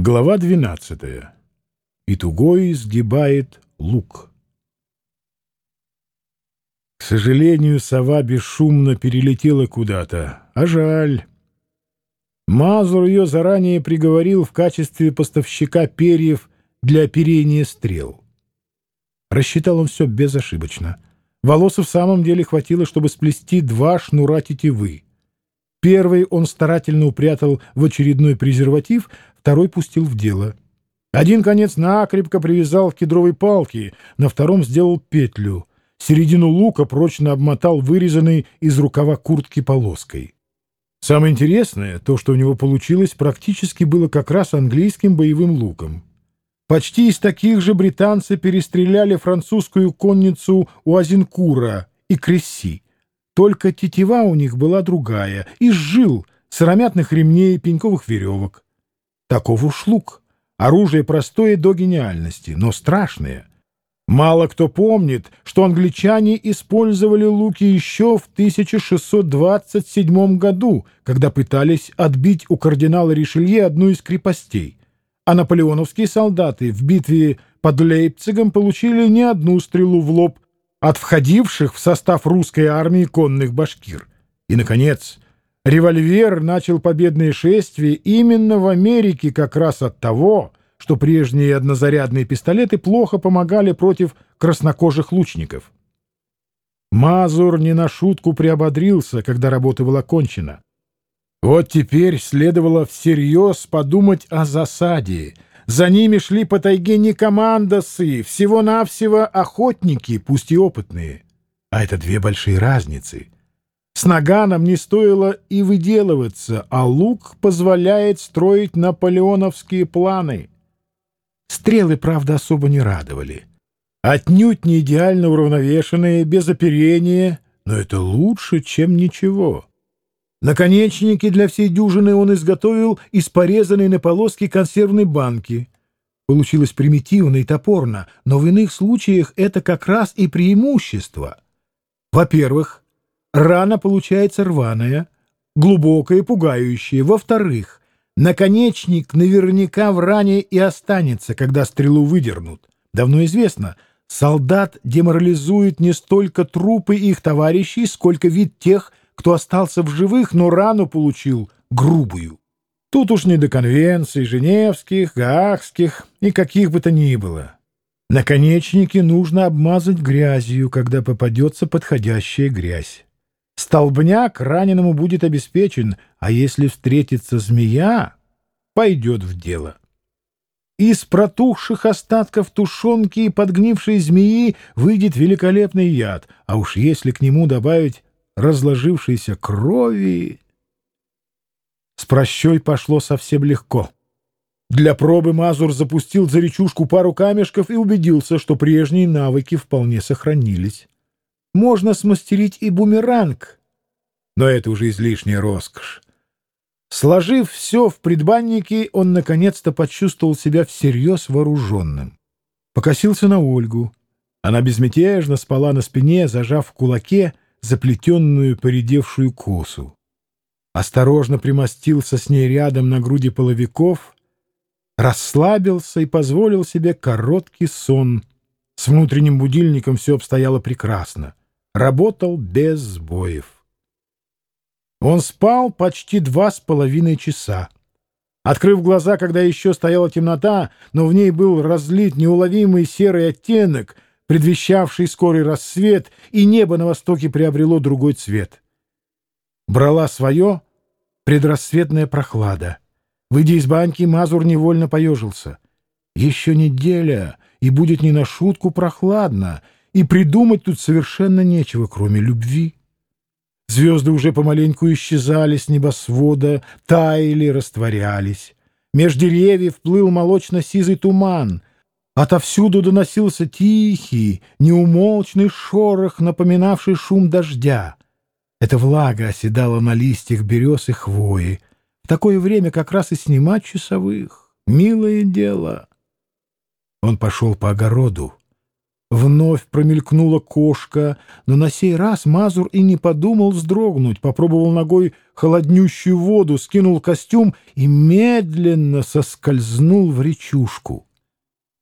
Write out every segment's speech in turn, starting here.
Глава 12. И тугой сгибает лук. К сожалению, сова бесшумно перелетела куда-то, а жаль. Мазур ее заранее приговорил в качестве поставщика перьев для оперения стрел. Рассчитал он все безошибочно. Волоса в самом деле хватило, чтобы сплести два шнура тетивы. Первый он старательно упрятал в очередной презерватив, второй пустил в дело. Один конец накрепко привязал к кедровой палке, на втором сделал петлю. Середину лука прочно обмотал вырезанной из рукава куртки полоской. Самое интересное, то, что у него получилось, практически было как раз английским боевым луком. Почти из таких же британцы перестреляли французскую конницу у Азинкура и Кресси. Только тетива у них была другая, из жил, сыромятных ремней, пеньковых веревок. Таков уж лук. Оружие простое до гениальности, но страшное. Мало кто помнит, что англичане использовали луки еще в 1627 году, когда пытались отбить у кардинала Ришелье одну из крепостей. А наполеоновские солдаты в битве под Лейпцигом получили не одну стрелу в лоб, от входивших в состав русской армии конных башкир. И, наконец, револьвер начал победное шествие именно в Америке как раз от того, что прежние однозарядные пистолеты плохо помогали против краснокожих лучников. Мазур не на шутку приободрился, когда работа была кончена. Вот теперь следовало всерьез подумать о засаде — за ними шли по тайге не командосы, всего-навсего охотники, пусть и опытные. А это две большие разницы. С наганом не стоило и выделываться, а лук позволяет строить наполеоновские планы. Стрелы, правда, особо не радовали. Отнюдь не идеально уравновешенные, без оперения, но это лучше, чем ничего. Наконечники для всей дюжины он изготовил из порезанной на полоски консервной банки. Получилось примитивно и топорно, но в иных случаях это как раз и преимущество. Во-первых, рана получается рваная, глубокая и пугающая. Во-вторых, наконечник наверняка в ране и останется, когда стрелу выдернут. Давно известно, солдат деморализует не столько трупы их товарищей, сколько вид тех, кто остался в живых, но рану получил грубую. Тут уж не до конвенций женевских, гаагских и каких бы то ни было. Наконечники нужно обмазать грязью, когда попадется подходящая грязь. Столбняк раненому будет обеспечен, а если встретится змея, пойдет в дело. Из протухших остатков тушенки и подгнившей змеи выйдет великолепный яд, а уж если к нему добавить разложившейся крови. С прощой пошло совсем легко. Для пробы Мазур запустил за речушку пару камешков и убедился, что прежние навыки вполне сохранились. Можно смастерить и бумеранг, но это уже излишняя роскошь. Сложив все в предбаннике, он наконец-то почувствовал себя всерьез вооруженным. Покосился на Ольгу. Она безмятежно спала на спине, зажав в кулаке — заплетенную поредевшую косу. Осторожно примостился с ней рядом на груди половиков, расслабился и позволил себе короткий сон. С внутренним будильником все обстояло прекрасно. Работал без сбоев. Он спал почти два с половиной часа. Открыв глаза, когда еще стояла темнота, но в ней был разлит неуловимый серый оттенок — предвещавший скорый рассвет, и небо на востоке приобрело другой цвет. Брала свое предрассветная прохлада. Выйдя из баньки, Мазур невольно поежился. Еще неделя, и будет не на шутку прохладно, и придумать тут совершенно нечего, кроме любви. Звезды уже помаленьку исчезали с небосвода, таяли, растворялись. Меж деревьев плыл молочно-сизый туман — Отовсюду доносился тихий, неумолчный шорох, напоминавший шум дождя. Эта влага оседала на листьях берез и хвои. В такое время как раз и снимать часовых. Милое дело. Он пошел по огороду. Вновь промелькнула кошка, но на сей раз Мазур и не подумал вздрогнуть, попробовал ногой холоднющую воду, скинул костюм и медленно соскользнул в речушку.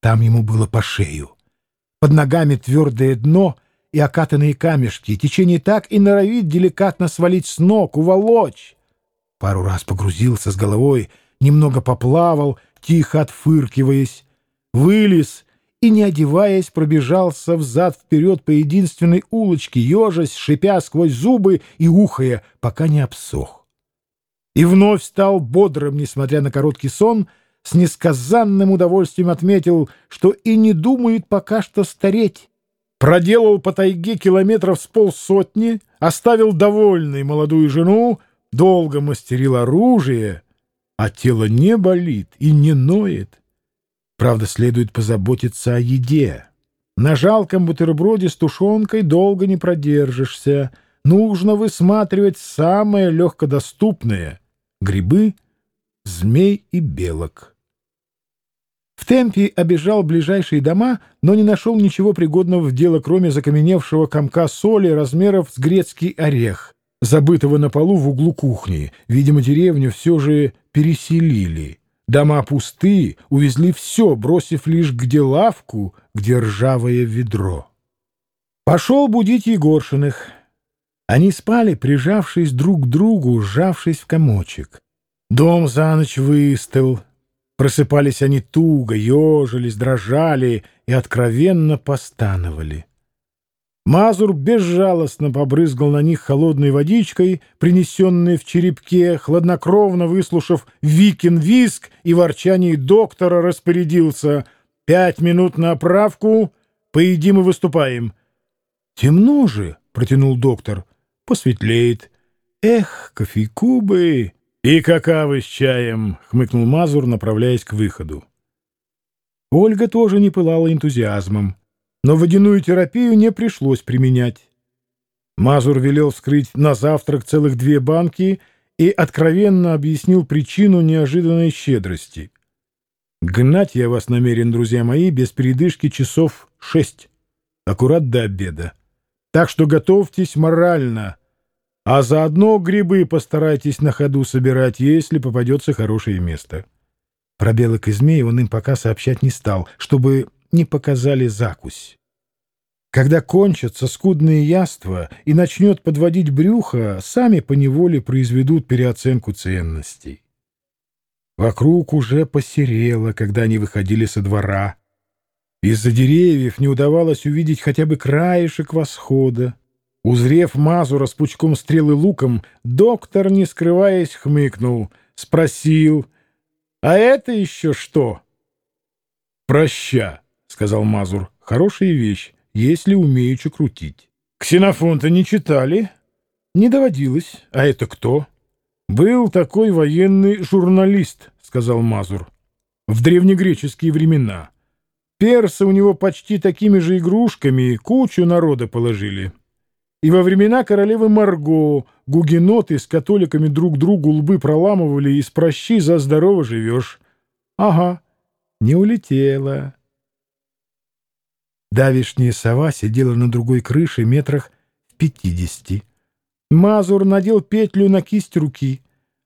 Там ему было по шею. Под ногами твердое дно и окатанные камешки. Течение так и норовит деликатно свалить с ног, уволочь. Пару раз погрузился с головой, немного поплавал, тихо отфыркиваясь, вылез и, не одеваясь, пробежался взад-вперед по единственной улочке, ежась, шипя сквозь зубы и ухая, пока не обсох. И вновь стал бодрым, несмотря на короткий сон, с несказанным удовольствием отметил, что и не думает пока что стареть. Проделал по тайге километров с полсотни, оставил довольной молодую жену, долго мастерил оружие, а тело не болит и не ноет. Правда, следует позаботиться о еде. На жалком бутерброде с тушенкой долго не продержишься. Нужно высматривать самое легкодоступное — грибы, змей и белок. В темпе обежал ближайшие дома, но не нашел ничего пригодного в дело, кроме закаменевшего комка соли размеров с грецкий орех, забытого на полу в углу кухни. Видимо, деревню все же переселили. Дома пустые, увезли все, бросив лишь где лавку, где ржавое ведро. Пошел будить Егоршиных. Они спали, прижавшись друг к другу, сжавшись в комочек. Дом за ночь выстыл. Просыпались они туго, ежились, дрожали и откровенно постановали. Мазур безжалостно побрызгал на них холодной водичкой, принесенной в черепке, хладнокровно выслушав Викин виск и ворчание доктора распорядился «Пять минут на оправку, поедим и выступаем». «Темно же», — протянул доктор, — «посветлеет». «Эх, кофейку бы!» «И какавы с чаем», — хмыкнул Мазур, направляясь к выходу. Ольга тоже не пылала энтузиазмом но водяную терапию не пришлось применять. Мазур велел вскрыть на завтрак целых две банки и откровенно объяснил причину неожиданной щедрости. «Гнать я вас намерен, друзья мои, без передышки часов шесть, аккурат до обеда. Так что готовьтесь морально, а заодно грибы постарайтесь на ходу собирать, если попадется хорошее место». Про белок и змей он им пока сообщать не стал, чтобы не показали закусь. Когда кончатся скудные яства и начнет подводить брюхо, сами поневоле произведут переоценку ценностей. Вокруг уже посерело, когда они выходили со двора. Из-за деревьев не удавалось увидеть хотя бы краешек восхода. Узрев Мазура с пучком стрелы луком, доктор, не скрываясь, хмыкнул, спросил, «А это еще что?» «Проща», — сказал Мазур, — «хорошая вещь если умеючи крутить. Ксенофонта не читали? Не доводилось. А это кто? Был такой военный журналист, сказал Мазур. В древнегреческие времена. Персы у него почти такими же игрушками кучу народа положили. И во времена королевы Марго гугеноты с католиками друг другу лбы проламывали и с прощи за здорово живешь. Ага, не улетела. Давишняя сова сидела на другой крыше метрах в пятидесяти. Мазур надел петлю на кисть руки,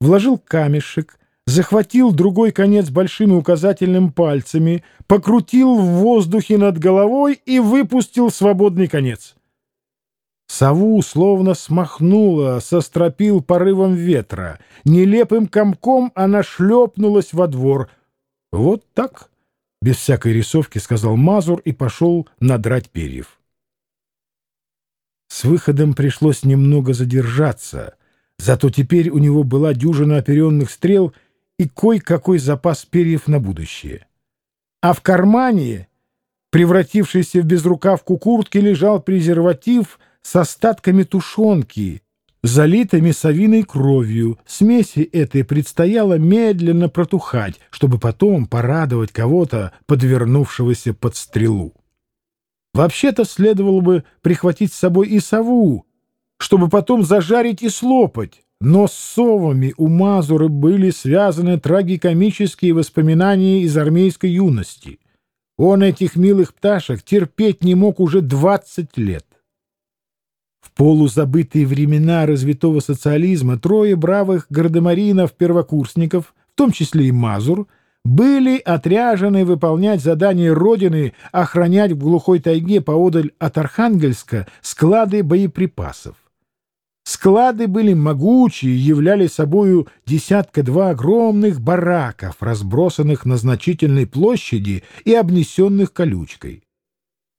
вложил камешек, захватил другой конец большими указательным пальцами, покрутил в воздухе над головой и выпустил свободный конец. Сову словно смахнула со стропил порывом ветра. Нелепым комком она шлепнулась во двор. Вот так без всякой рисовки сказал Мазур и пошел надрать перьев. С выходом пришлось немного задержаться, зато теперь у него была дюжина оперенных стрел и кой-какой запас перьев на будущее. А в кармане, превратившийся в безрукавку куртки, лежал презерватив с остатками тушенки, залитыми совиной кровью. Смеси этой предстояло медленно протухать, чтобы потом порадовать кого-то, подвернувшегося под стрелу. Вообще-то следовало бы прихватить с собой и сову, чтобы потом зажарить и слопать. Но с совами у Мазуры были связаны трагикомические воспоминания из армейской юности. Он этих милых пташек терпеть не мог уже 20 лет. В полузабытые времена развитого социализма трое бравых гардемаринов-первокурсников, в том числе и Мазур, были отряжены выполнять задание Родины охранять в глухой тайге поодаль от Архангельска склады боеприпасов. Склады были могучие являли собою десятка-два огромных бараков, разбросанных на значительной площади и обнесенных колючкой.